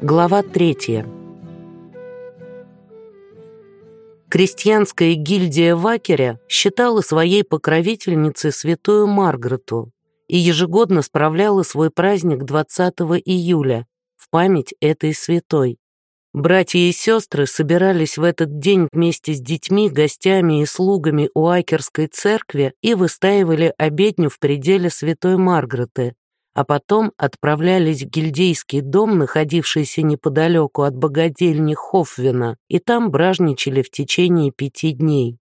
Глава третья. Крестьянская гильдия Вакеря считала своей покровительницей святую Маргарету и ежегодно справляла свой праздник 20 июля в память этой святой. Братья и сестры собирались в этот день вместе с детьми, гостями и слугами у Акерской церкви и выстаивали обедню в пределе святой Маргареты, а потом отправлялись в гильдейский дом, находившийся неподалеку от богадельни Хофвина, и там бражничали в течение пяти дней.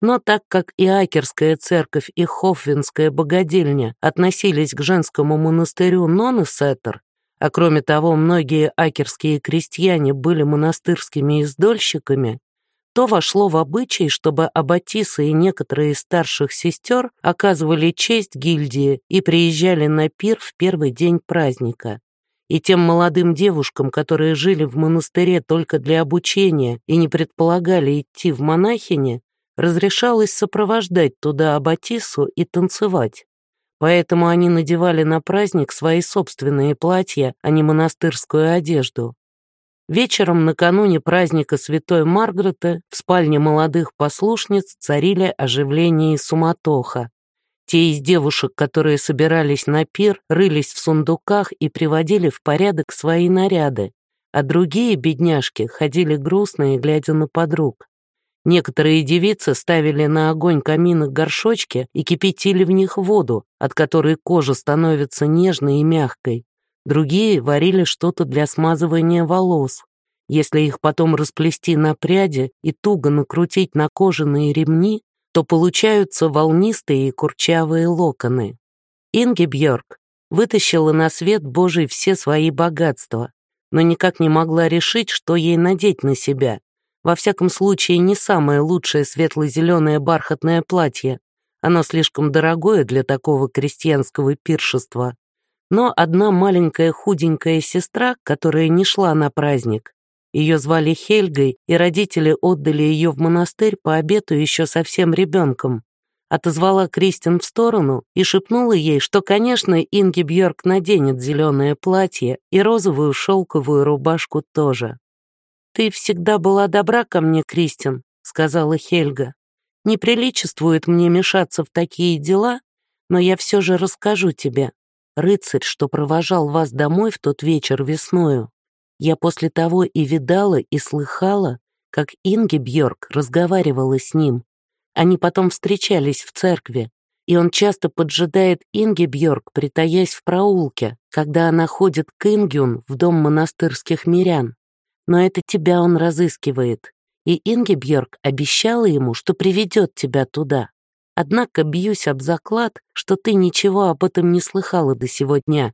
Но так как и Акерская церковь, и Хофвинская богадельня относились к женскому монастырю Нонесеттер, а кроме того многие акерские крестьяне были монастырскими издольщиками, то вошло в обычай, чтобы аббатиса и некоторые из старших сестер оказывали честь гильдии и приезжали на пир в первый день праздника. И тем молодым девушкам, которые жили в монастыре только для обучения и не предполагали идти в монахини, разрешалось сопровождать туда аббатису и танцевать. Поэтому они надевали на праздник свои собственные платья, а не монастырскую одежду. Вечером накануне праздника Святой Маргареты в спальне молодых послушниц царили оживление и суматоха. Те из девушек, которые собирались на пир, рылись в сундуках и приводили в порядок свои наряды, а другие бедняжки ходили грустные, глядя на подруг. Некоторые девицы ставили на огонь камина горшочки и кипятили в них воду, от которой кожа становится нежной и мягкой, Другие варили что-то для смазывания волос. Если их потом расплести на пряди и туго накрутить на кожаные ремни, то получаются волнистые и курчавые локоны. Инги Бьорк вытащила на свет Божий все свои богатства, но никак не могла решить, что ей надеть на себя. Во всяком случае, не самое лучшее светло-зеленое бархатное платье. Оно слишком дорогое для такого крестьянского пиршества. Но одна маленькая худенькая сестра, которая не шла на праздник, ее звали Хельгой, и родители отдали ее в монастырь по обету еще совсем ребенком. Отозвала Кристин в сторону и шепнула ей, что, конечно, Инги Бьорк наденет зеленое платье и розовую шелковую рубашку тоже. «Ты всегда была добра ко мне, Кристин», — сказала Хельга. «Неприличествует мне мешаться в такие дела, но я все же расскажу тебе рыцарь, что провожал вас домой в тот вечер весною, я после того и видала, и слыхала, как Инги Бьорк разговаривала с ним. Они потом встречались в церкви, и он часто поджидает Инги Бьорк, притаясь в проулке, когда она ходит к Ингюн в дом монастырских мирян. Но это тебя он разыскивает, и Инги Бьорк обещала ему, что приведет тебя туда. Однако бьюсь об заклад, что ты ничего об этом не слыхала до сего дня.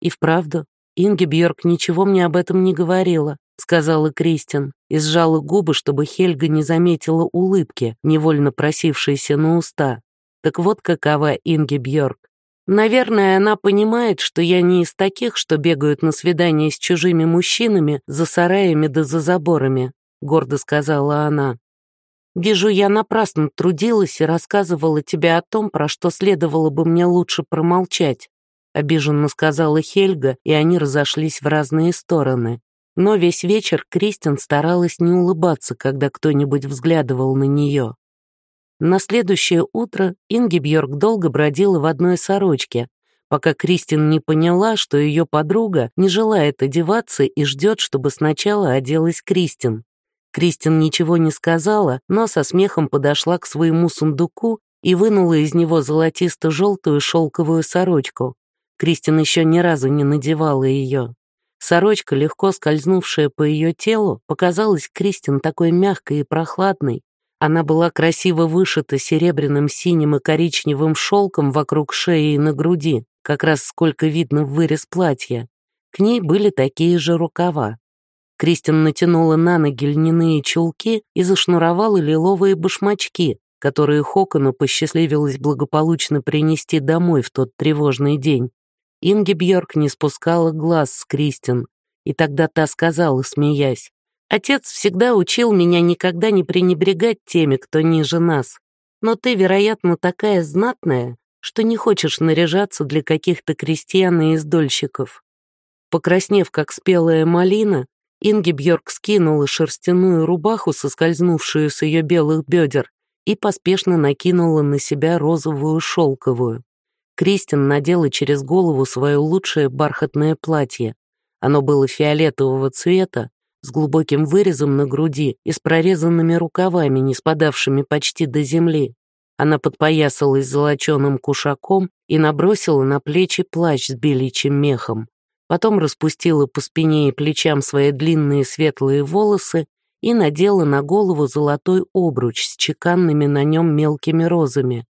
И вправду, Инги Бьорк ничего мне об этом не говорила, сказала Кристин и сжала губы, чтобы Хельга не заметила улыбки, невольно просившейся на уста. Так вот какова Инги Бьорк. Наверное, она понимает, что я не из таких, что бегают на свидания с чужими мужчинами за сараями да за заборами, гордо сказала она. Вижу, я напрасно трудилась и рассказывала тебе о том, про что следовало бы мне лучше промолчать», обиженно сказала Хельга, и они разошлись в разные стороны. Но весь вечер Кристин старалась не улыбаться, когда кто-нибудь взглядывал на нее. На следующее утро Инги Бьорк долго бродила в одной сорочке, пока Кристин не поняла, что ее подруга не желает одеваться и ждет, чтобы сначала оделась Кристин. Кристин ничего не сказала, но со смехом подошла к своему сундуку и вынула из него золотисто-желтую шелковую сорочку. Кристин еще ни разу не надевала ее. Сорочка, легко скользнувшая по ее телу, показалась Кристин такой мягкой и прохладной. Она была красиво вышита серебряным, синим и коричневым шелком вокруг шеи и на груди, как раз сколько видно в вырез платья. К ней были такие же рукава. Кристин натянула на ноги льняные чулки и зашнуровала лиловые башмачки, которые Хокону посчастливилось благополучно принести домой в тот тревожный день. Инги Бьорк не спускала глаз с Кристин, и тогда та сказала, смеясь, «Отец всегда учил меня никогда не пренебрегать теми, кто ниже нас. Но ты, вероятно, такая знатная, что не хочешь наряжаться для каких-то крестьян и издольщиков. Покраснев, как спелая малина, Инги Бьорк скинула шерстяную рубаху, соскользнувшую с ее белых бедер, и поспешно накинула на себя розовую шелковую. Кристин надела через голову свое лучшее бархатное платье. Оно было фиолетового цвета, с глубоким вырезом на груди и с прорезанными рукавами, не спадавшими почти до земли. Она подпоясалась золоченым кушаком и набросила на плечи плащ с беличьим мехом. Потом распустила по спине и плечам свои длинные светлые волосы и надела на голову золотой обруч с чеканными на нем мелкими розами.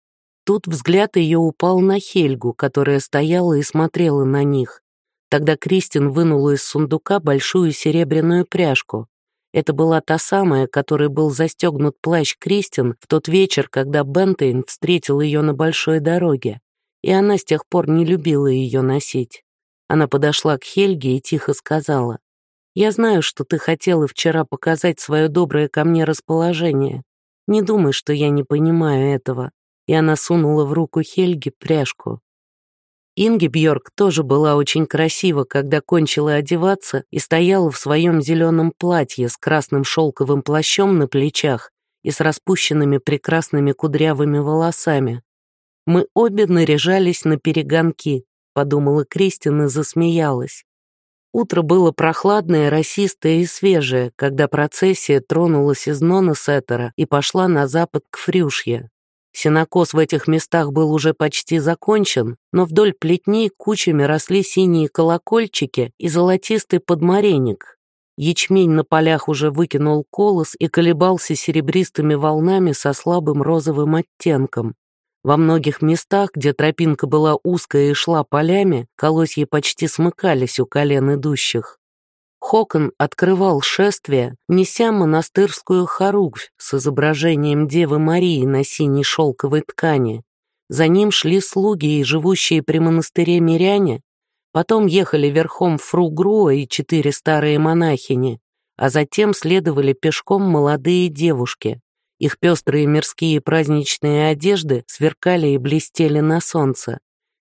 Тут взгляд ее упал на Хельгу, которая стояла и смотрела на них. Тогда Кристин вынула из сундука большую серебряную пряжку. Это была та самая, которой был застегнут плащ Кристин в тот вечер, когда Бентейн встретил ее на большой дороге, и она с тех пор не любила ее носить. Она подошла к Хельге и тихо сказала, «Я знаю, что ты хотела вчера показать свое доброе ко мне расположение. Не думай, что я не понимаю этого». И она сунула в руку Хельге пряжку. Инги Бьорк тоже была очень красива, когда кончила одеваться и стояла в своем зеленом платье с красным шелковым плащом на плечах и с распущенными прекрасными кудрявыми волосами. «Мы обе наряжались на перегонки», — подумала Кристина и засмеялась. Утро было прохладное, росистое и свежее, когда процессия тронулась из Ноносеттера и пошла на запад к Фрюшье. Сенокос в этих местах был уже почти закончен, но вдоль плетней кучами росли синие колокольчики и золотистый подмаренник. Ячмень на полях уже выкинул колос и колебался серебристыми волнами со слабым розовым оттенком. Во многих местах, где тропинка была узкая и шла полями, колосья почти смыкались у колен идущих. Хокон открывал шествие, неся монастырскую хоругвь с изображением Девы Марии на синей шелковой ткани. За ним шли слуги и живущие при монастыре миряне, потом ехали верхом фру Груа и четыре старые монахини, а затем следовали пешком молодые девушки. Их пестрые мирские праздничные одежды сверкали и блестели на солнце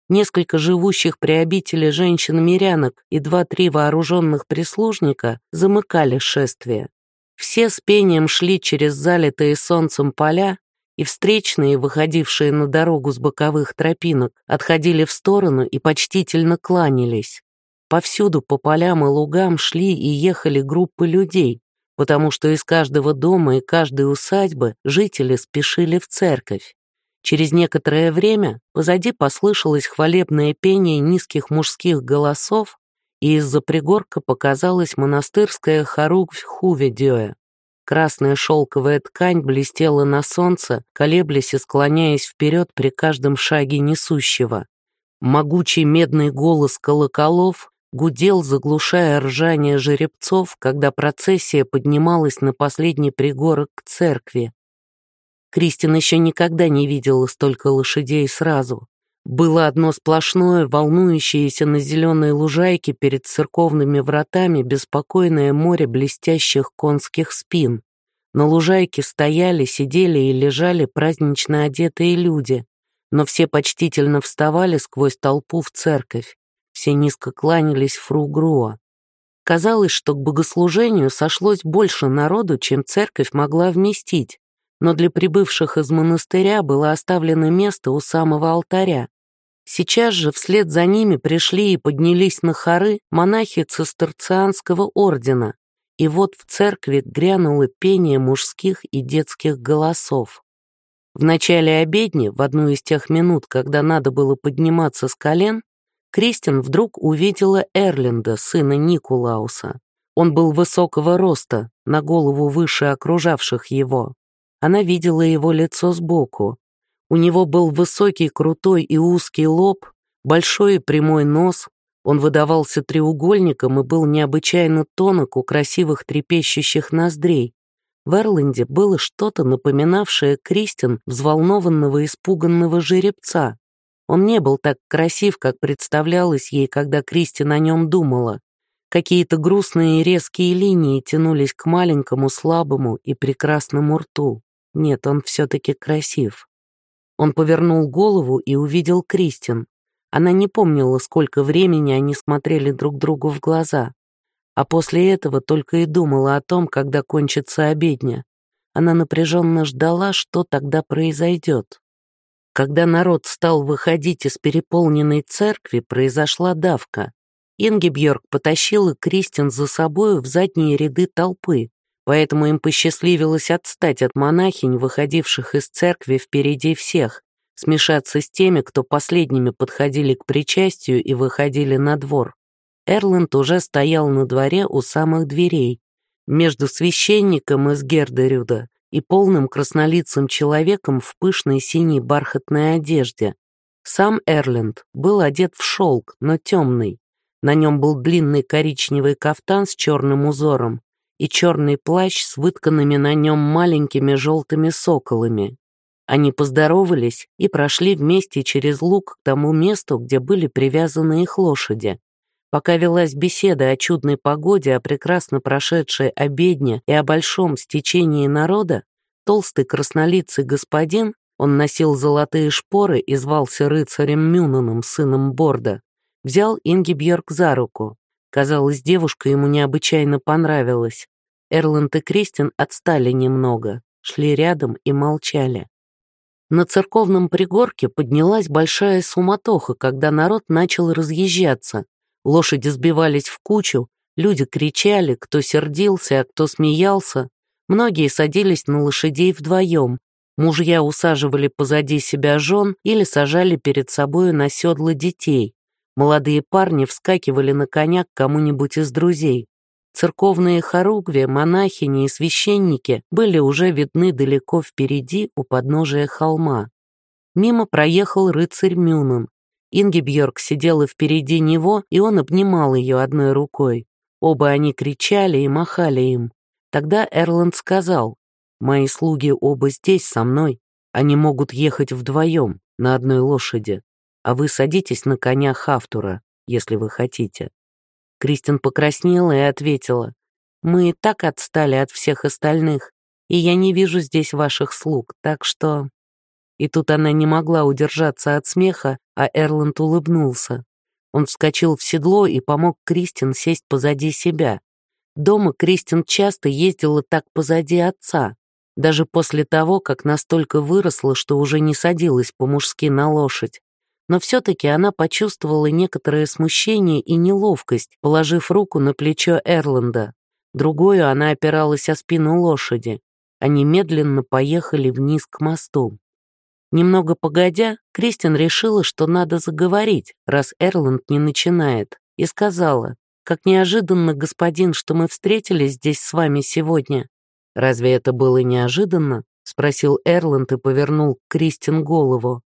несколько живущих при обители женщин-мирянок и два-три вооруженных прислужника замыкали шествие. Все с пением шли через залитые солнцем поля, и встречные, выходившие на дорогу с боковых тропинок, отходили в сторону и почтительно кланялись. Повсюду по полям и лугам шли и ехали группы людей, потому что из каждого дома и каждой усадьбы жители спешили в церковь. Через некоторое время позади послышалось хвалебное пение низких мужских голосов, и из-за пригорка показалась монастырская хоругвь Хуведёя. Красная шелковая ткань блестела на солнце, колеблясь и склоняясь вперед при каждом шаге несущего. Могучий медный голос колоколов гудел, заглушая ржание жеребцов, когда процессия поднималась на последний пригорок к церкви. Кристин еще никогда не видела столько лошадей сразу. Было одно сплошное, волнующееся на зеленой лужайке перед церковными вратами беспокойное море блестящих конских спин. На лужайке стояли, сидели и лежали празднично одетые люди, но все почтительно вставали сквозь толпу в церковь. Все низко кланялись фру Груа. Казалось, что к богослужению сошлось больше народу, чем церковь могла вместить но для прибывших из монастыря было оставлено место у самого алтаря. Сейчас же вслед за ними пришли и поднялись на хоры монахи цистерцианского ордена, и вот в церкви грянуло пение мужских и детских голосов. В начале обедни, в одну из тех минут, когда надо было подниматься с колен, Кристин вдруг увидела Эрлинда, сына Никулауса. Он был высокого роста, на голову выше окружавших его. Она видела его лицо сбоку. У него был высокий, крутой и узкий лоб, большой и прямой нос, он выдавался треугольником и был необычайно тонок у красивых трепещущих ноздрей. В Эрленде было что-то, напоминавшее Кристин взволнованного испуганного жеребца. Он не был так красив, как представлялось ей, когда Кристин о нем думала. Какие-то грустные и резкие линии тянулись к маленькому, слабому и прекрасному рту. Нет, он все-таки красив. Он повернул голову и увидел Кристин. Она не помнила, сколько времени они смотрели друг другу в глаза. А после этого только и думала о том, когда кончится обедня. Она напряженно ждала, что тогда произойдет. Когда народ стал выходить из переполненной церкви, произошла давка. Ингебьорг потащила Кристин за собою в задние ряды толпы, поэтому им посчастливилось отстать от монахинь, выходивших из церкви впереди всех, смешаться с теми, кто последними подходили к причастию и выходили на двор. Эрланд уже стоял на дворе у самых дверей, между священником из Гердерюда и полным краснолицым человеком в пышной синей бархатной одежде. Сам Эрленд был одет в шелк, но темный. На нем был длинный коричневый кафтан с черным узором и черный плащ с вытканными на нем маленькими желтыми соколами. Они поздоровались и прошли вместе через луг к тому месту, где были привязаны их лошади. Пока велась беседа о чудной погоде, о прекрасно прошедшей обедне и о большом стечении народа, толстый краснолицый господин, он носил золотые шпоры и звался рыцарем Мюнаном, сыном Борда, взял Ингибьерг за руку. Казалось, девушка ему необычайно понравилась. Эрланд и Кристин отстали немного, шли рядом и молчали. На церковном пригорке поднялась большая суматоха, когда народ начал разъезжаться. Лошади сбивались в кучу, люди кричали, кто сердился, а кто смеялся. Многие садились на лошадей вдвоем. Мужья усаживали позади себя жен или сажали перед собою на седла детей. Молодые парни вскакивали на коня к кому-нибудь из друзей. Церковные хоругви, монахини и священники были уже видны далеко впереди у подножия холма. Мимо проехал рыцарь Мюнен. Ингибьорг сидела впереди него, и он обнимал ее одной рукой. Оба они кричали и махали им. Тогда Эрланд сказал, «Мои слуги оба здесь со мной. Они могут ехать вдвоем, на одной лошади, а вы садитесь на коня Хафтура, если вы хотите». Кристин покраснела и ответила, «Мы и так отстали от всех остальных, и я не вижу здесь ваших слуг, так что...» И тут она не могла удержаться от смеха, а Эрланд улыбнулся. Он вскочил в седло и помог Кристин сесть позади себя. Дома Кристин часто ездила так позади отца, даже после того, как настолько выросла, что уже не садилась по-мужски на лошадь но все-таки она почувствовала некоторое смущение и неловкость, положив руку на плечо Эрланда. Другую она опиралась о спину лошади. Они медленно поехали вниз к мосту. Немного погодя, Кристин решила, что надо заговорить, раз Эрланд не начинает, и сказала, «Как неожиданно, господин, что мы встретились здесь с вами сегодня». «Разве это было неожиданно?» — спросил Эрланд и повернул к Кристин голову.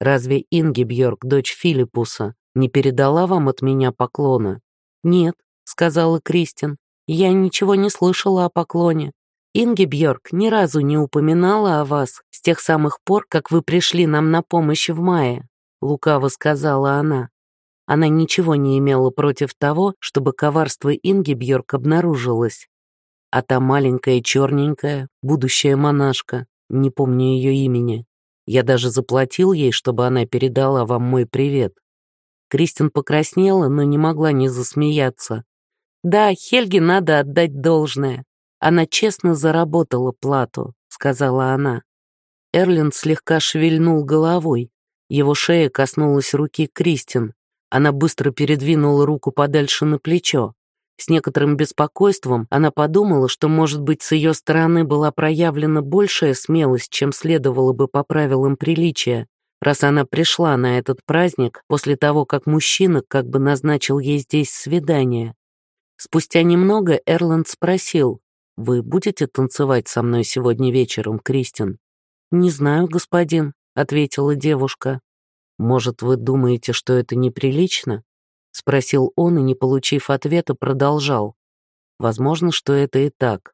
Разве Ингибьорг, дочь Филиппуса, не передала вам от меня поклона?» «Нет», — сказала Кристин, — «я ничего не слышала о поклоне. Ингибьорг ни разу не упоминала о вас с тех самых пор, как вы пришли нам на помощь в мае», — лукаво сказала она. Она ничего не имела против того, чтобы коварство Ингибьорг обнаружилось. А та маленькая черненькая, будущая монашка, не помню ее имени, я даже заплатил ей, чтобы она передала вам мой привет». Кристин покраснела, но не могла не засмеяться. «Да, Хельге надо отдать должное. Она честно заработала плату», — сказала она. Эрлин слегка шевельнул головой. Его шея коснулась руки Кристин. Она быстро передвинула руку подальше на плечо. С некоторым беспокойством она подумала, что, может быть, с ее стороны была проявлена большая смелость, чем следовало бы по правилам приличия, раз она пришла на этот праздник после того, как мужчина как бы назначил ей здесь свидание. Спустя немного Эрланд спросил, «Вы будете танцевать со мной сегодня вечером, Кристин?» «Не знаю, господин», — ответила девушка. «Может, вы думаете, что это неприлично?» — спросил он и, не получив ответа, продолжал. «Возможно, что это и так.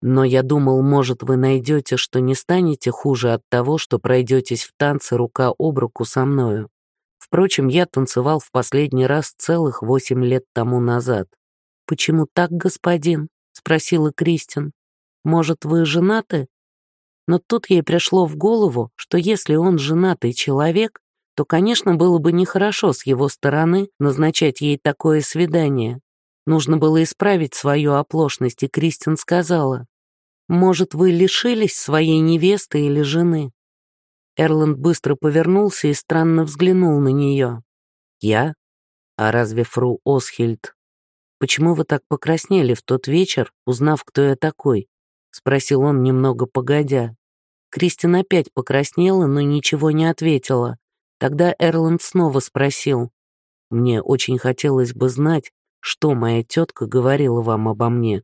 Но я думал, может, вы найдете, что не станете хуже от того, что пройдетесь в танце рука об руку со мною. Впрочем, я танцевал в последний раз целых восемь лет тому назад. «Почему так, господин?» — спросила Кристин. «Может, вы женаты?» Но тут ей пришло в голову, что если он женатый человек, то, конечно, было бы нехорошо с его стороны назначать ей такое свидание. Нужно было исправить свою оплошность, и Кристин сказала, «Может, вы лишились своей невесты или жены?» Эрланд быстро повернулся и странно взглянул на нее. «Я? А разве фру Осхильд? Почему вы так покраснели в тот вечер, узнав, кто я такой?» — спросил он немного погодя. Кристин опять покраснела, но ничего не ответила. Тогда Эрланд снова спросил. «Мне очень хотелось бы знать, что моя тетка говорила вам обо мне».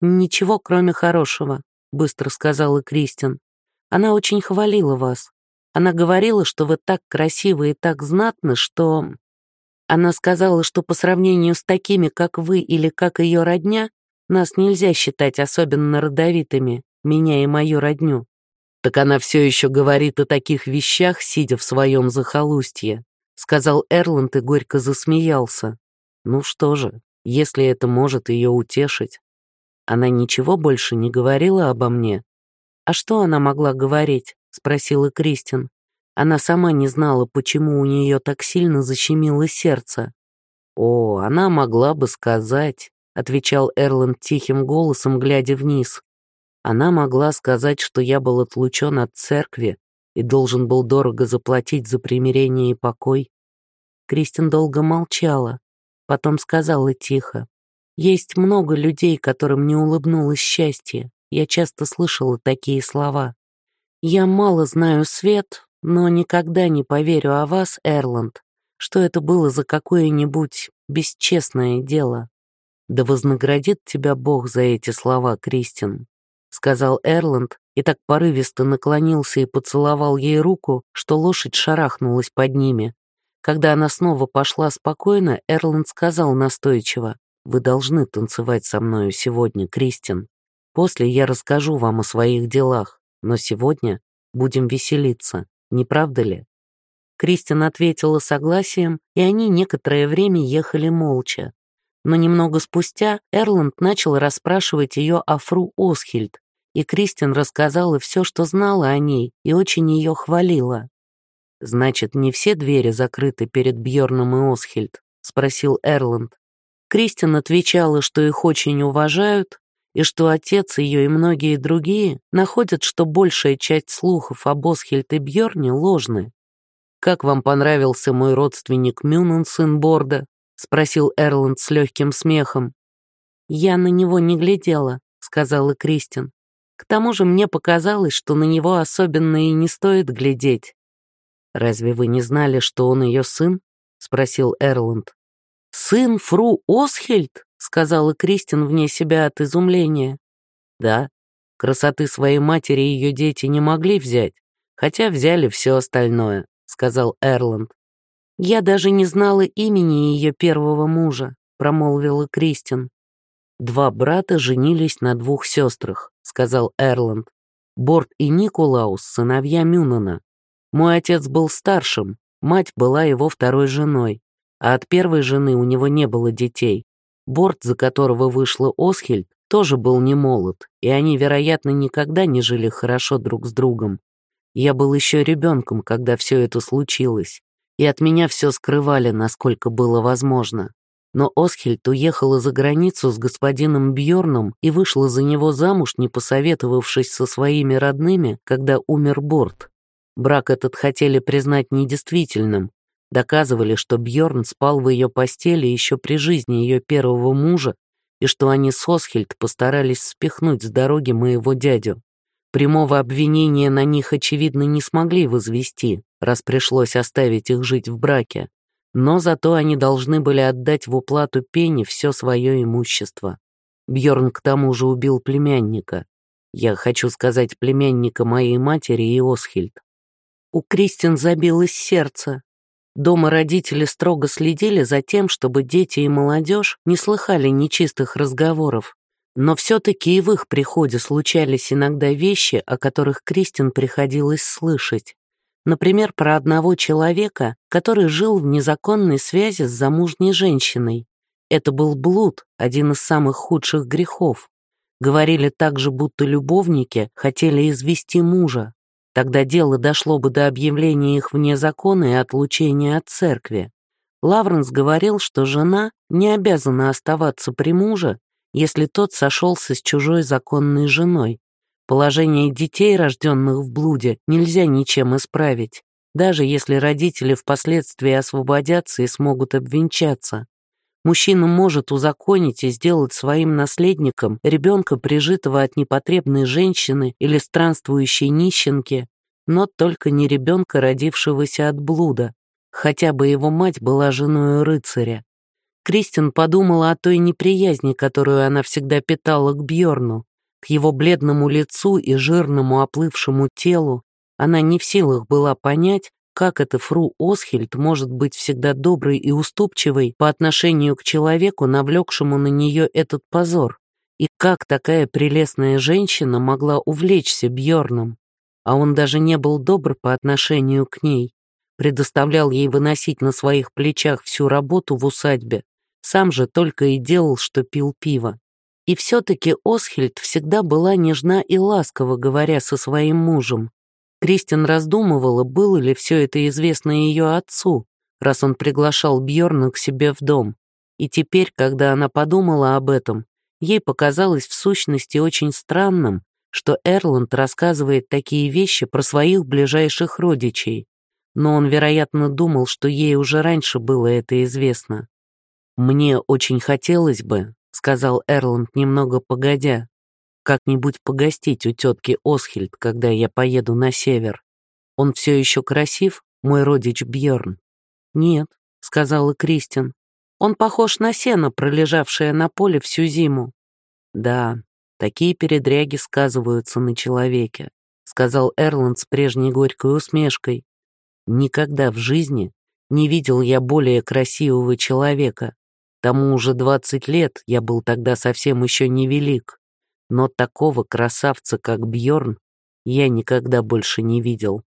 «Ничего, кроме хорошего», — быстро сказала Кристин. «Она очень хвалила вас. Она говорила, что вы так красивы и так знатны, что...» Она сказала, что по сравнению с такими, как вы или как ее родня, нас нельзя считать особенно родовитыми, меня и мою родню. «Так она все еще говорит о таких вещах, сидя в своем захолустье», сказал Эрланд и горько засмеялся. «Ну что же, если это может ее утешить». Она ничего больше не говорила обо мне. «А что она могла говорить?» спросила Кристин. Она сама не знала, почему у нее так сильно защемило сердце. «О, она могла бы сказать», — отвечал Эрланд тихим голосом, глядя вниз. Она могла сказать, что я был отлучен от церкви и должен был дорого заплатить за примирение и покой. Кристин долго молчала, потом сказала тихо. «Есть много людей, которым не улыбнулось счастье. Я часто слышала такие слова. Я мало знаю свет, но никогда не поверю о вас, Эрланд, что это было за какое-нибудь бесчестное дело. Да вознаградит тебя Бог за эти слова, Кристин сказал Эрланд и так порывисто наклонился и поцеловал ей руку, что лошадь шарахнулась под ними. Когда она снова пошла спокойно, Эрланд сказал настойчиво, «Вы должны танцевать со мною сегодня, Кристин. После я расскажу вам о своих делах, но сегодня будем веселиться, не правда ли?» Кристин ответила согласием, и они некоторое время ехали молча. Но немного спустя Эрланд начал расспрашивать ее о фру Осхильд, и Кристин рассказала все, что знала о ней, и очень ее хвалила. «Значит, не все двери закрыты перед Бьорном и Осхильд?» — спросил Эрланд. Кристин отвечала, что их очень уважают, и что отец ее и многие другие находят, что большая часть слухов об Осхильд и Бьорне ложны. «Как вам понравился мой родственник Мюнен, сын Борда?» — спросил Эрланд с легким смехом. «Я на него не глядела», — сказала Кристин. К тому же мне показалось, что на него особенно и не стоит глядеть. «Разве вы не знали, что он ее сын?» — спросил Эрланд. «Сын фру Осхельд?» — сказала Кристин вне себя от изумления. «Да, красоты своей матери ее дети не могли взять, хотя взяли все остальное», — сказал Эрланд. «Я даже не знала имени ее первого мужа», — промолвила Кристин. Два брата женились на двух сестрах сказал Эрланд. Борт и Николаус — сыновья Мюнана. Мой отец был старшим, мать была его второй женой, а от первой жены у него не было детей. Борт, за которого вышла Осхельд, тоже был не молод, и они, вероятно, никогда не жили хорошо друг с другом. Я был еще ребенком, когда все это случилось, и от меня все скрывали, насколько было возможно но Осхельд уехала за границу с господином Бьорном и вышла за него замуж, не посоветовавшись со своими родными, когда умер Борт. Брак этот хотели признать недействительным, доказывали, что Бьорн спал в ее постели еще при жизни ее первого мужа и что они с Осхельд постарались спихнуть с дороги моего дядю. Прямого обвинения на них, очевидно, не смогли возвести, раз пришлось оставить их жить в браке но зато они должны были отдать в уплату Пенни все свое имущество. Бьорн к тому же убил племянника. Я хочу сказать племянника моей матери и Осхильд. У Кристин забилось сердце. Дома родители строго следили за тем, чтобы дети и молодежь не слыхали нечистых разговоров. Но все-таки и в их приходе случались иногда вещи, о которых Кристин приходилось слышать. Например, про одного человека, который жил в незаконной связи с замужней женщиной. Это был блуд, один из самых худших грехов. Говорили также, будто любовники хотели извести мужа. Тогда дело дошло бы до объявления их вне закона и отлучения от церкви. Лавренс говорил, что жена не обязана оставаться при муже, если тот сошелся с чужой законной женой. Положение детей, рожденных в блуде, нельзя ничем исправить, даже если родители впоследствии освободятся и смогут обвенчаться. Мужчина может узаконить и сделать своим наследником ребенка, прижитого от непотребной женщины или странствующей нищенки, но только не ребенка, родившегося от блуда, хотя бы его мать была женой рыцаря. Кристин подумала о той неприязни, которую она всегда питала к Бьорну, к его бледному лицу и жирному оплывшему телу. Она не в силах была понять, как эта фру Осхельд может быть всегда доброй и уступчивой по отношению к человеку, навлекшему на нее этот позор, и как такая прелестная женщина могла увлечься Бьорном, а он даже не был добр по отношению к ней предоставлял ей выносить на своих плечах всю работу в усадьбе, сам же только и делал, что пил пиво. И все-таки Осхельд всегда была нежна и ласкова, говоря со своим мужем. Кристин раздумывала, было ли все это известно ее отцу, раз он приглашал Бьорна к себе в дом. И теперь, когда она подумала об этом, ей показалось в сущности очень странным, что Эрланд рассказывает такие вещи про своих ближайших родичей но он, вероятно, думал, что ей уже раньше было это известно. «Мне очень хотелось бы», — сказал Эрланд немного погодя, «как-нибудь погостить у тетки Осхильд, когда я поеду на север. Он все еще красив, мой родич Бьерн?» «Нет», — сказала Кристин. «Он похож на сено, пролежавшее на поле всю зиму». «Да, такие передряги сказываются на человеке», — сказал Эрланд с прежней горькой усмешкой. Никогда в жизни не видел я более красивого человека. Тому уже двадцать лет, я был тогда совсем еще невелик. Но такого красавца, как Бьорн, я никогда больше не видел.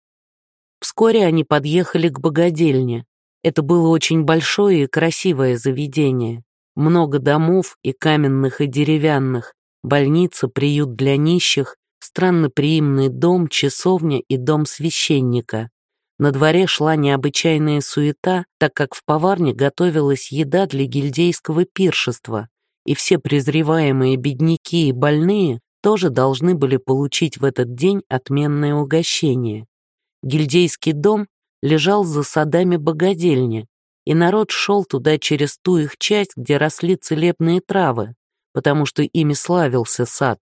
Вскоре они подъехали к богадельне. Это было очень большое и красивое заведение. Много домов и каменных, и деревянных, больница, приют для нищих, странноприимный дом, часовня и дом священника. На дворе шла необычайная суета, так как в поварне готовилась еда для гильдейского пиршества, и все презреваемые бедняки и больные тоже должны были получить в этот день отменное угощение. Гильдейский дом лежал за садами богадельни, и народ шел туда через ту их часть, где росли целебные травы, потому что ими славился сад.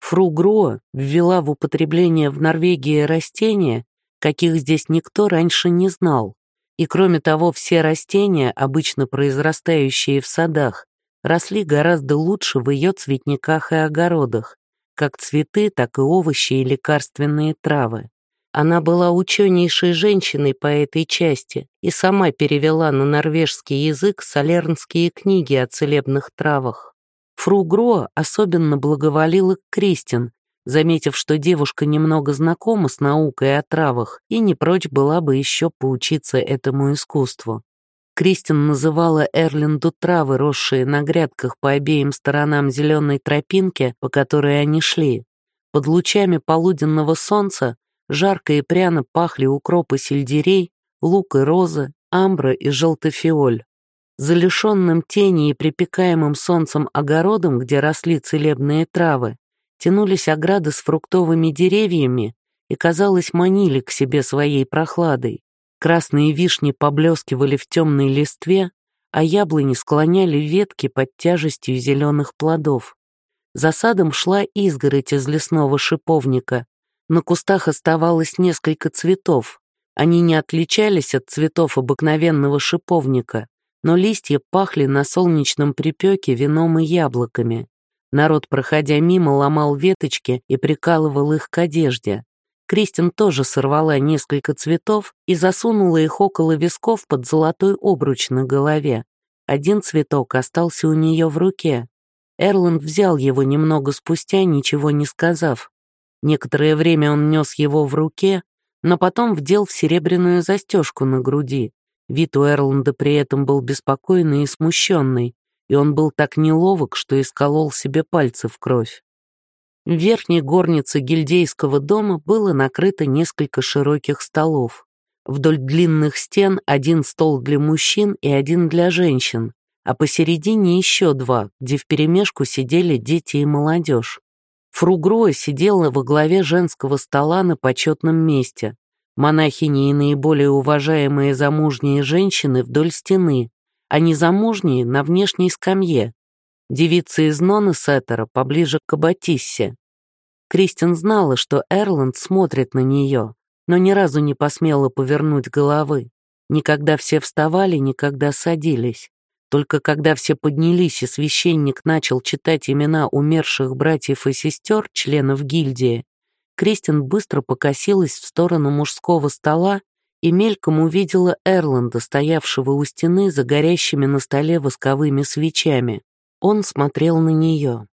Фру Гро ввела в употребление в Норвегии растения, каких здесь никто раньше не знал. И кроме того, все растения, обычно произрастающие в садах, росли гораздо лучше в ее цветниках и огородах, как цветы, так и овощи и лекарственные травы. Она была ученейшей женщиной по этой части и сама перевела на норвежский язык солернские книги о целебных травах. Фру Гро особенно благоволила Кристин, заметив, что девушка немного знакома с наукой о травах и не прочь была бы еще поучиться этому искусству. Кристин называла Эрлинду травы, росшие на грядках по обеим сторонам зеленой тропинки, по которой они шли. Под лучами полуденного солнца жарко и пряно пахли укроп и сельдерей, лук и розы, амбра и желтофиоль. За лишенным тени и припекаемым солнцем огородом, где росли целебные травы, тянулись ограды с фруктовыми деревьями и, казалось, манили к себе своей прохладой. Красные вишни поблескивали в темной листве, а яблони склоняли ветки под тяжестью зеленых плодов. За садом шла изгородь из лесного шиповника. На кустах оставалось несколько цветов. Они не отличались от цветов обыкновенного шиповника, но листья пахли на солнечном припеке вином и яблоками. Народ, проходя мимо, ломал веточки и прикалывал их к одежде. Кристин тоже сорвала несколько цветов и засунула их около висков под золотой обруч на голове. Один цветок остался у нее в руке. Эрланд взял его немного спустя, ничего не сказав. Некоторое время он нес его в руке, но потом вдел в серебряную застежку на груди. Вид у Эрланда при этом был беспокойный и смущенный и он был так неловок, что исколол себе пальцы в кровь. В верхней горнице гильдейского дома было накрыто несколько широких столов. Вдоль длинных стен один стол для мужчин и один для женщин, а посередине еще два, где вперемешку сидели дети и молодежь. Фругроя сидела во главе женского стола на почетном месте. Монахини и наиболее уважаемые замужние женщины вдоль стены, а незамужние на внешней скамье. Девица из Ноны Сеттера поближе к Аббатиссе. Кристин знала, что Эрланд смотрит на нее, но ни разу не посмела повернуть головы. Никогда все вставали, никогда садились. Только когда все поднялись и священник начал читать имена умерших братьев и сестер, членов гильдии, Кристин быстро покосилась в сторону мужского стола и мельком увидела Эрланда, стоявшего у стены за горящими на столе восковыми свечами. Он смотрел на нее.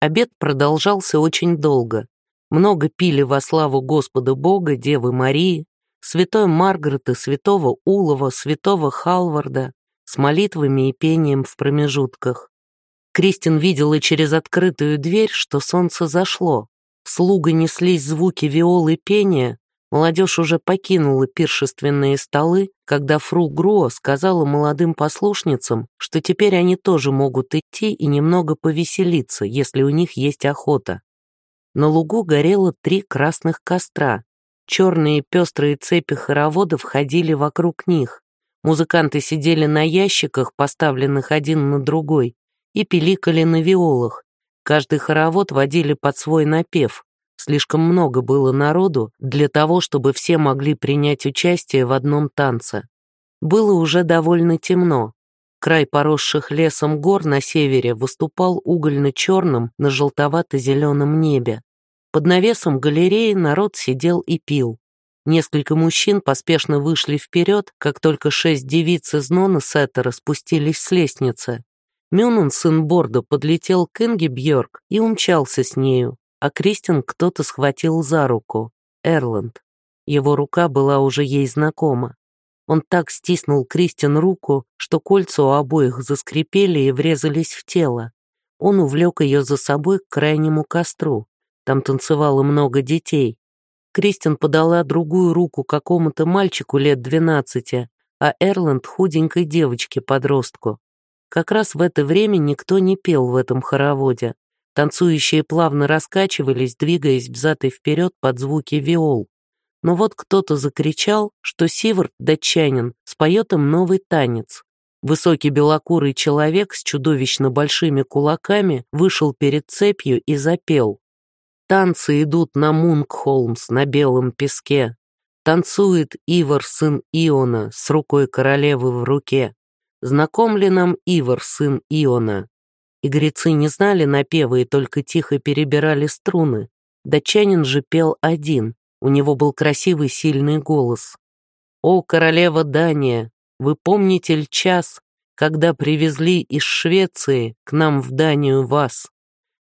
Обед продолжался очень долго. Много пили во славу Господа Бога, Девы Марии, святой Маргареты, святого Улова, святого Халварда, с молитвами и пением в промежутках. Кристин видела через открытую дверь, что солнце зашло. Слуга неслись звуки виолы пения, Молодежь уже покинула пиршественные столы, когда фру Груо сказала молодым послушницам, что теперь они тоже могут идти и немного повеселиться, если у них есть охота. На лугу горело три красных костра. Черные пестрые цепи хороводов ходили вокруг них. Музыканты сидели на ящиках, поставленных один на другой, и пиликали на виолах. Каждый хоровод водили под свой напев. Слишком много было народу для того, чтобы все могли принять участие в одном танце. Было уже довольно темно. Край поросших лесом гор на севере выступал угольно-черным на желтовато-зеленом небе. Под навесом галереи народ сидел и пил. Несколько мужчин поспешно вышли вперед, как только шесть девиц из Нона Сеттера спустились с лестницы. Мюнен, сын Борда, подлетел к Инге Бьорк и умчался с нею, а Кристин кто-то схватил за руку. Эрланд. Его рука была уже ей знакома. Он так стиснул Кристин руку, что кольца у обоих заскрипели и врезались в тело. Он увлек ее за собой к крайнему костру. Там танцевало много детей. Кристин подала другую руку какому-то мальчику лет двенадцати, а Эрланд — худенькой девочке-подростку. Как раз в это время никто не пел в этом хороводе. Танцующие плавно раскачивались, двигаясь взад и вперед под звуки виол. Но вот кто-то закричал, что Сивард, датчанин, споет им новый танец. Высокий белокурый человек с чудовищно большими кулаками вышел перед цепью и запел. Танцы идут на Мунгхолмс на белом песке. Танцует Ивар, сын Иона, с рукой королевы в руке. Знаком ли нам Ивар, сын Иона? Игрецы не знали напева и только тихо перебирали струны. Датчанин же пел один, у него был красивый сильный голос. «О, королева Дания, вы помните ли час, когда привезли из Швеции к нам в Данию вас?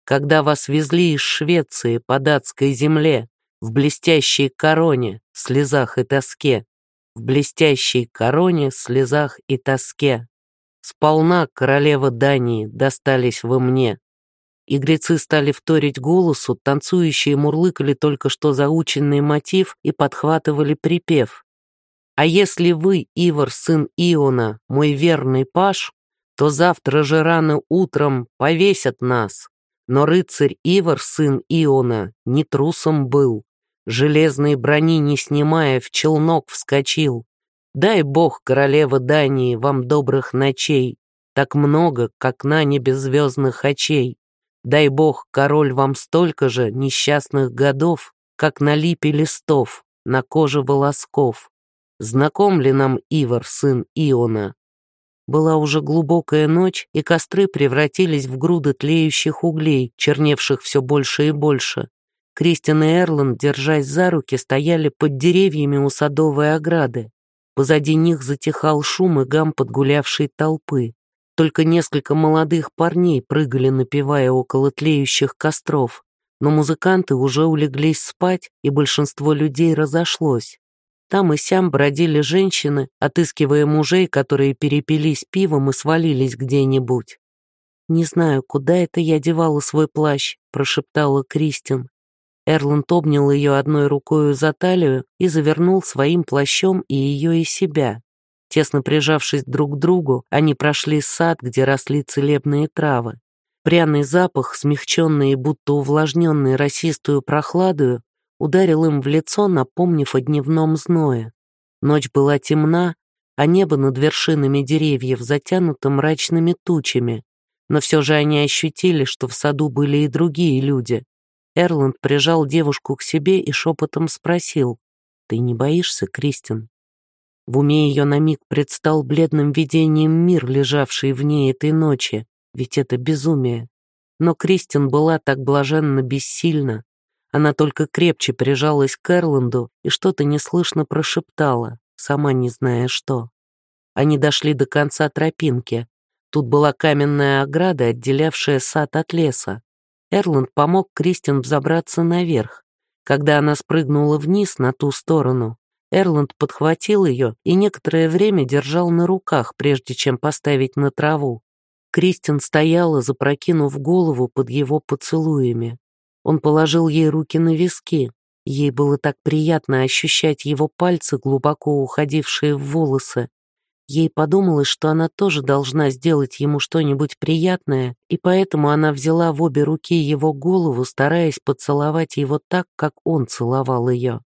Когда вас везли из Швеции по датской земле, в блестящей короне, слезах и тоске, в блестящей короне, слезах и тоске. Сполна королева Дании достались вы мне. Игрецы стали вторить голосу, танцующие мурлыкали только что заученный мотив и подхватывали припев. «А если вы, Ивар, сын Иона, мой верный паш, то завтра же рано утром повесят нас. Но рыцарь Ивар, сын Иона, не трусом был, железной брони не снимая, в челнок вскочил, Дай бог, королева Дании, вам добрых ночей, так много, как на небе звездных очей. Дай бог, король, вам столько же несчастных годов, как на липе листов, на коже волосков. Знаком ли нам Ивар, сын Иона? Была уже глубокая ночь, и костры превратились в груды тлеющих углей, черневших все больше и больше. Кристин и Эрланд, держась за руки, стояли под деревьями у садовой ограды. Позади них затихал шум и гам подгулявшей толпы. Только несколько молодых парней прыгали, напевая около тлеющих костров. Но музыканты уже улеглись спать, и большинство людей разошлось. Там и сям бродили женщины, отыскивая мужей, которые перепились пивом и свалились где-нибудь. «Не знаю, куда это я девала свой плащ», — прошептала Кристин. Эрланд обнял ее одной рукой за талию и завернул своим плащом и ее и себя. Тесно прижавшись друг к другу, они прошли сад, где росли целебные травы. Пряный запах, смягченный и будто увлажненный росистую прохладою, ударил им в лицо, напомнив о дневном зное. Ночь была темна, а небо над вершинами деревьев затянуто мрачными тучами, но все же они ощутили, что в саду были и другие люди. Эрланд прижал девушку к себе и шепотом спросил, «Ты не боишься, Кристин?» В уме ее на миг предстал бледным видением мир, лежавший в ней этой ночи, ведь это безумие. Но Кристин была так блаженно бессильна. Она только крепче прижалась к Эрланду и что-то неслышно прошептала, сама не зная что. Они дошли до конца тропинки. Тут была каменная ограда, отделявшая сад от леса. Эрланд помог Кристин взобраться наверх. Когда она спрыгнула вниз на ту сторону, Эрланд подхватил ее и некоторое время держал на руках, прежде чем поставить на траву. Кристин стояла, запрокинув голову под его поцелуями. Он положил ей руки на виски. Ей было так приятно ощущать его пальцы, глубоко уходившие в волосы, Ей подумалось, что она тоже должна сделать ему что-нибудь приятное, и поэтому она взяла в обе руки его голову, стараясь поцеловать его так, как он целовал ее.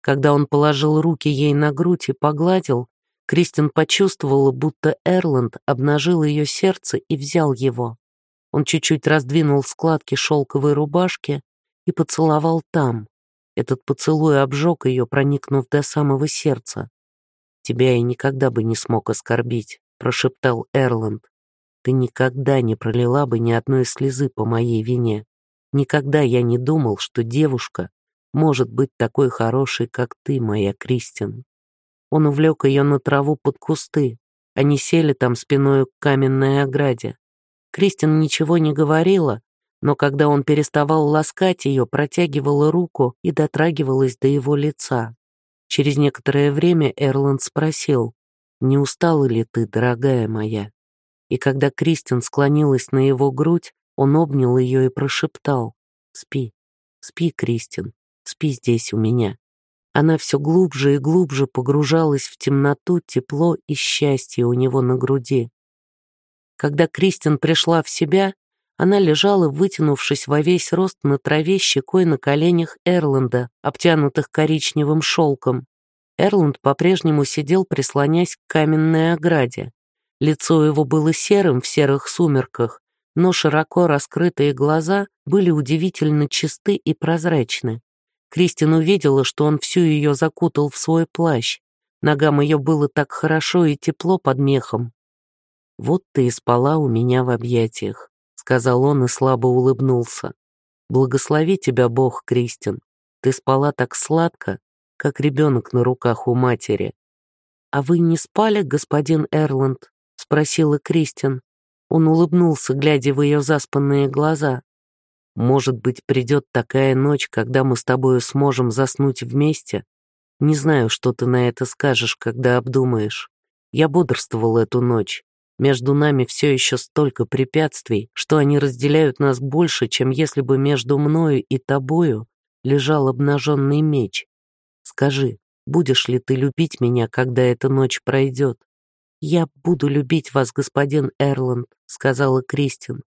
Когда он положил руки ей на грудь и погладил, Кристин почувствовала, будто Эрланд обнажил ее сердце и взял его. Он чуть-чуть раздвинул складки шелковой рубашки и поцеловал там. Этот поцелуй обжег ее, проникнув до самого сердца. «Тебя я никогда бы не смог оскорбить», — прошептал Эрланд. «Ты никогда не пролила бы ни одной слезы по моей вине. Никогда я не думал, что девушка может быть такой хорошей, как ты, моя Кристин». Он увлек ее на траву под кусты. Они сели там спиной к каменной ограде. Кристин ничего не говорила, но когда он переставал ласкать ее, протягивала руку и дотрагивалась до его лица. Через некоторое время Эрланд спросил, «Не устала ли ты, дорогая моя?» И когда Кристин склонилась на его грудь, он обнял ее и прошептал, «Спи, спи, Кристин, спи здесь у меня». Она все глубже и глубже погружалась в темноту, тепло и счастье у него на груди. Когда Кристин пришла в себя, она лежала, вытянувшись во весь рост на траве щекой на коленях Эрланда, обтянутых коричневым шелком. Эрланд по-прежнему сидел, прислонясь к каменной ограде. Лицо его было серым в серых сумерках, но широко раскрытые глаза были удивительно чисты и прозрачны. Кристин увидела, что он всю ее закутал в свой плащ. Ногам ее было так хорошо и тепло под мехом. «Вот ты и спала у меня в объятиях сказал он и слабо улыбнулся. «Благослови тебя Бог, Кристин. Ты спала так сладко, как ребенок на руках у матери». «А вы не спали, господин Эрланд?» — спросила Кристин. Он улыбнулся, глядя в ее заспанные глаза. «Может быть, придет такая ночь, когда мы с тобою сможем заснуть вместе? Не знаю, что ты на это скажешь, когда обдумаешь. Я бодрствовал эту ночь, между нами все еще столько препятствий, что они разделяют нас больше, чем если бы между мною и тобою лежал обнаженный меч. Скажи, будешь ли ты любить меня, когда эта ночь пройдет? «Я буду любить вас, господин Эрланд», — сказала Кристин.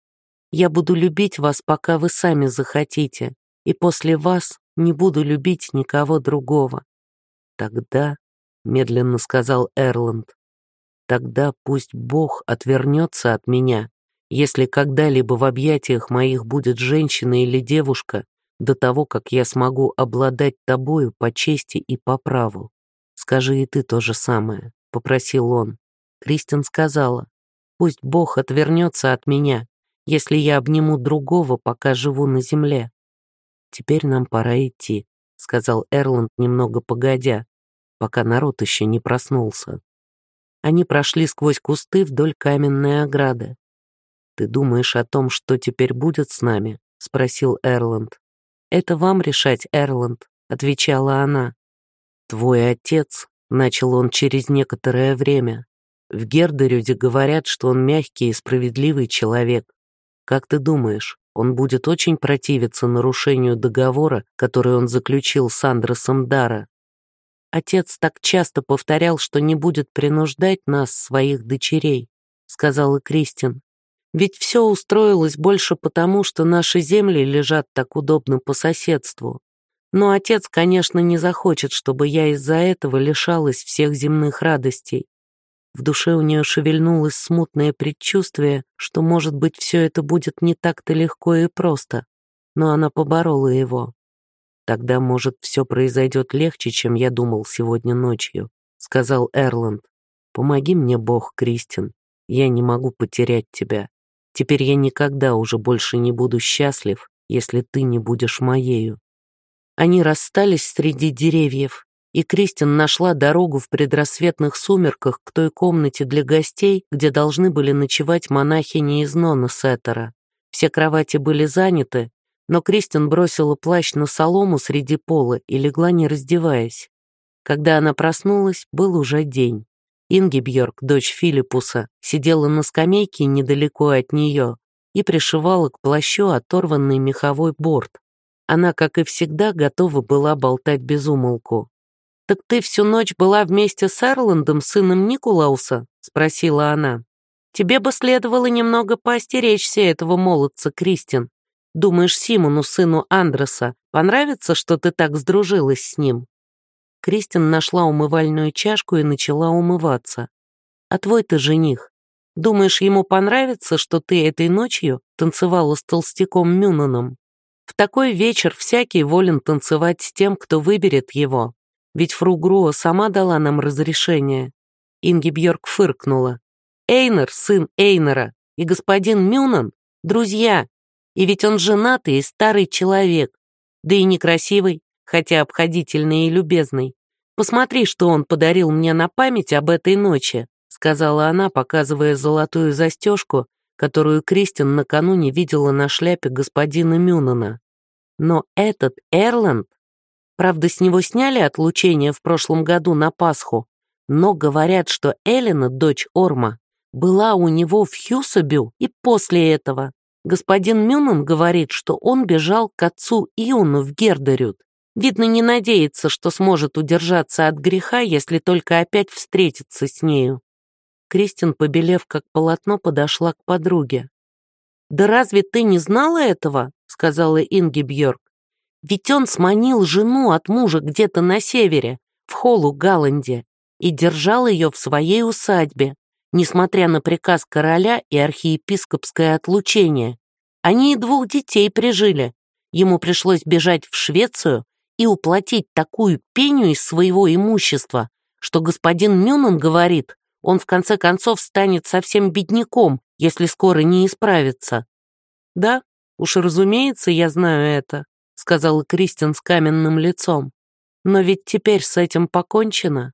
«Я буду любить вас, пока вы сами захотите, и после вас не буду любить никого другого». «Тогда», — медленно сказал Эрланд, Тогда пусть Бог отвернется от меня, если когда-либо в объятиях моих будет женщина или девушка, до того, как я смогу обладать тобою по чести и по праву. Скажи и ты то же самое», — попросил он. Кристин сказала, «Пусть Бог отвернется от меня, если я обниму другого, пока живу на земле». «Теперь нам пора идти», — сказал Эрланд немного погодя, пока народ еще не проснулся. Они прошли сквозь кусты вдоль каменной ограды. «Ты думаешь о том, что теперь будет с нами?» — спросил Эрланд. «Это вам решать, Эрланд», — отвечала она. «Твой отец», — начал он через некоторое время. «В Гердерюде говорят, что он мягкий и справедливый человек. Как ты думаешь, он будет очень противиться нарушению договора, который он заключил с Андресом Дара? Отец так часто повторял, что не будет принуждать нас, своих дочерей, сказала Кристин. Ведь все устроилось больше потому, что наши земли лежат так удобно по соседству. Но отец, конечно, не захочет, чтобы я из-за этого лишалась всех земных радостей. В душе у нее шевельнулось смутное предчувствие, что, может быть, все это будет не так-то легко и просто, но она поборола его. «Тогда, может, все произойдет легче, чем я думал сегодня ночью», — сказал Эрланд. «Помоги мне, Бог, Кристин, я не могу потерять тебя. Теперь я никогда уже больше не буду счастлив, если ты не будешь моею». Они расстались среди деревьев, и Кристин нашла дорогу в предрассветных сумерках к той комнате для гостей, где должны были ночевать монахини из Ноносеттера. Все кровати были заняты, но Кристин бросила плащ на солому среди пола и легла не раздеваясь. Когда она проснулась, был уже день. Ингибьорг, дочь Филиппуса, сидела на скамейке недалеко от нее и пришивала к плащу оторванный меховой борт. Она, как и всегда, готова была болтать без умолку. «Так ты всю ночь была вместе с Эрландом, сыном Никулауса?» — спросила она. «Тебе бы следовало немного поостеречься этого молодца, Кристин. Думаешь, Симону, сыну Андреса, понравится, что ты так сдружилась с ним?» Кристин нашла умывальную чашку и начала умываться. «А твой ты жених. Думаешь, ему понравится, что ты этой ночью танцевала с толстяком Мюнаном? В такой вечер всякий волен танцевать с тем, кто выберет его, ведь фру Груа сама дала нам разрешение. Инги Бьорк фыркнула. Эйнер, сын Эйнера, и господин Мюнан — друзья. И ведь он женатый и старый человек. Да и некрасивый, хотя обходительный и любезный. Посмотри, что он подарил мне на память об этой ночи, сказала она, показывая золотую застежку, которую Кристин накануне видела на шляпе господина Мюнана. Но этот Эрланд Правда, с него сняли отлучение в прошлом году на Пасху, но говорят, что Эллина, дочь Орма, была у него в Хьюсабю и после этого. Господин Мюнан говорит, что он бежал к отцу Иону в Гердерют. Видно, не надеется, что сможет удержаться от греха, если только опять встретиться с нею. Кристин, побелев как полотно, подошла к подруге. «Да разве ты не знала этого?» — сказала Инги Бьорк. Ведь он сманил жену от мужа где-то на севере, в холу Галанде, и держал ее в своей усадьбе, несмотря на приказ короля и архиепископское отлучение. Они и двух детей прижили. Ему пришлось бежать в Швецию и уплатить такую пеню из своего имущества, что господин Мюнан говорит, он в конце концов станет совсем бедняком, если скоро не исправится. Да, уж разумеется, я знаю это сказала Кристин с каменным лицом. «Но ведь теперь с этим покончено».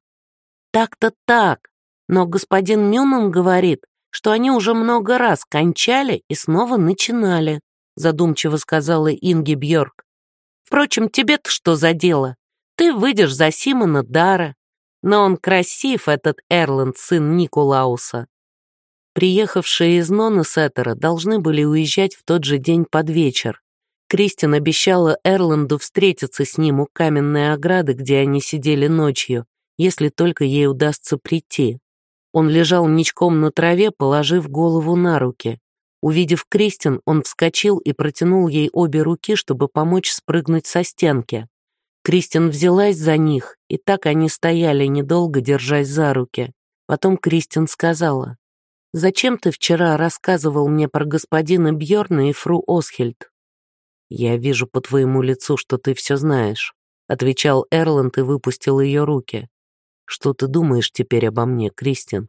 «Так-то так, но господин Мюнман говорит, что они уже много раз кончали и снова начинали», задумчиво сказала Инги Бьорк. «Впрочем, тебе-то что за дело? Ты выйдешь за Симона Дара. Но он красив, этот Эрланд, сын Никулауса». Приехавшие из Нонесеттера должны были уезжать в тот же день под вечер. Кристин обещала Эрланду встретиться с ним у каменной ограды, где они сидели ночью, если только ей удастся прийти. Он лежал ничком на траве, положив голову на руки. Увидев Кристин, он вскочил и протянул ей обе руки, чтобы помочь спрыгнуть со стенки. Кристин взялась за них, и так они стояли, недолго держась за руки. Потом Кристин сказала, «Зачем ты вчера рассказывал мне про господина Бьорна и фру Осхельд? «Я вижу по твоему лицу, что ты все знаешь», — отвечал Эрланд и выпустил ее руки. «Что ты думаешь теперь обо мне, Кристин?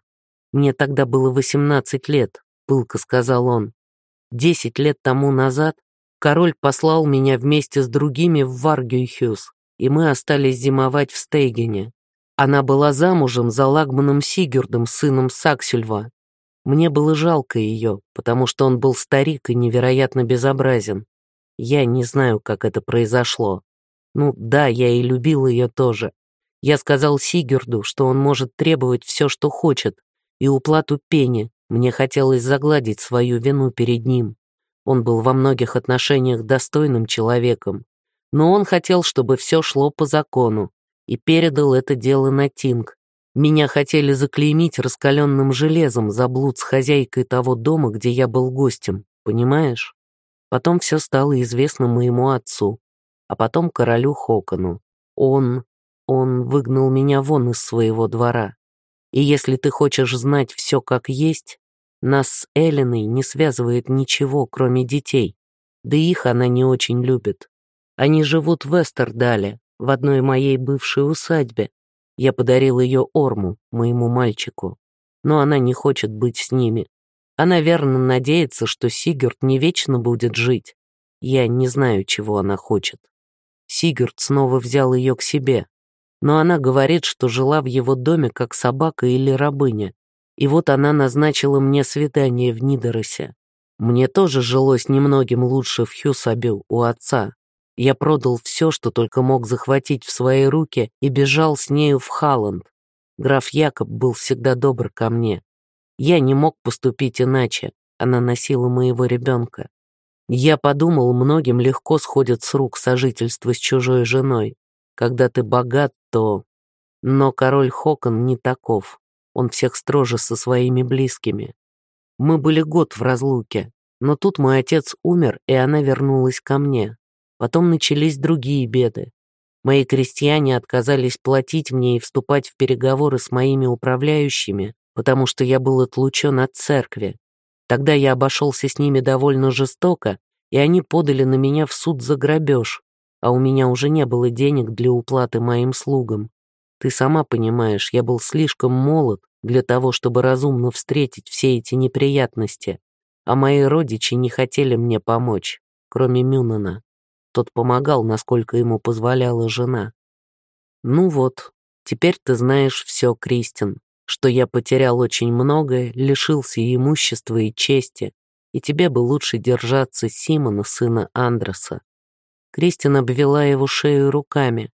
Мне тогда было восемнадцать лет», — пылко сказал он. «Десять лет тому назад король послал меня вместе с другими в Варгюйхюс, и мы остались зимовать в Стейгене. Она была замужем за Лагманом Сигюрдом, сыном Саксюльва. Мне было жалко ее, потому что он был старик и невероятно безобразен. Я не знаю, как это произошло. Ну да, я и любил ее тоже. Я сказал Сигерду, что он может требовать все, что хочет, и уплату пени. Мне хотелось загладить свою вину перед ним. Он был во многих отношениях достойным человеком, но он хотел, чтобы все шло по закону, и передал это дело на Тинг. Меня хотели заклеймить раскаленным железом за блуд с хозяйкой того дома, где я был гостем, понимаешь? Потом все стало известно моему отцу, а потом королю Хокону. Он... он выгнал меня вон из своего двора. И если ты хочешь знать все как есть, нас с Элиной не связывает ничего, кроме детей. Да их она не очень любит. Они живут в Эстердале, в одной моей бывшей усадьбе. Я подарил ее Орму, моему мальчику. Но она не хочет быть с ними. Она верно надеется, что Сигурд не вечно будет жить. Я не знаю, чего она хочет. Сигурд снова взял ее к себе. Но она говорит, что жила в его доме как собака или рабыня, и вот она назначила мне свидание в Нидоросе. Мне тоже жилось немногим лучше в Хьюсабю у отца. Я продал все, что только мог захватить в свои руки, и бежал с нею в Халланд. Граф Якоб был всегда добр ко мне. Я не мог поступить иначе. Она носила моего ребенка. Я подумал, многим легко сходит с рук сожительство с чужой женой. Когда ты богат, то... Но король Хокон не таков. Он всех строже со своими близкими. Мы были год в разлуке, но тут мой отец умер, и она вернулась ко мне. Потом начались другие беды. Мои крестьяне отказались платить мне и вступать в переговоры с моими управляющими, потому что я был отлучен от церкви. Тогда я обошелся с ними довольно жестоко, и они подали на меня в суд за грабеж, а у меня уже не было денег для уплаты моим слугам. Ты сама понимаешь, я был слишком молод для того, чтобы разумно встретить все эти неприятности, а мои родичи не хотели мне помочь, кроме Мюнана. Тот помогал, насколько ему позволяла жена. Ну вот, теперь ты знаешь все, Кристин, что я потерял очень многое, лишился имущества и чести, и тебе бы лучше держаться Симона, сына Андреса. Кристин обвела его шею руками.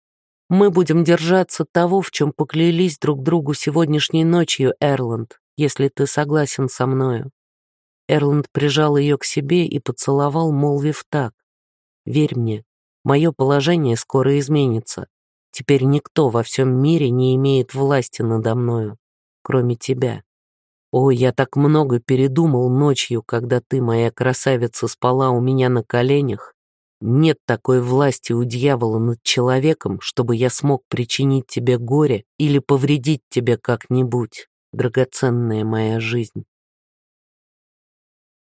Мы будем держаться того, в чем поклялись друг другу сегодняшней ночью, Эрланд, если ты согласен со мною». Эрланд прижал ее к себе и поцеловал, молвив так. «Верь мне, мое положение скоро изменится. Теперь никто во всем мире не имеет власти надо мною, кроме тебя. О, я так много передумал ночью, когда ты, моя красавица, спала у меня на коленях, нет такой власти у дьявола над человеком, чтобы я смог причинить тебе горе или повредить тебе как-нибудь, драгоценная моя жизнь.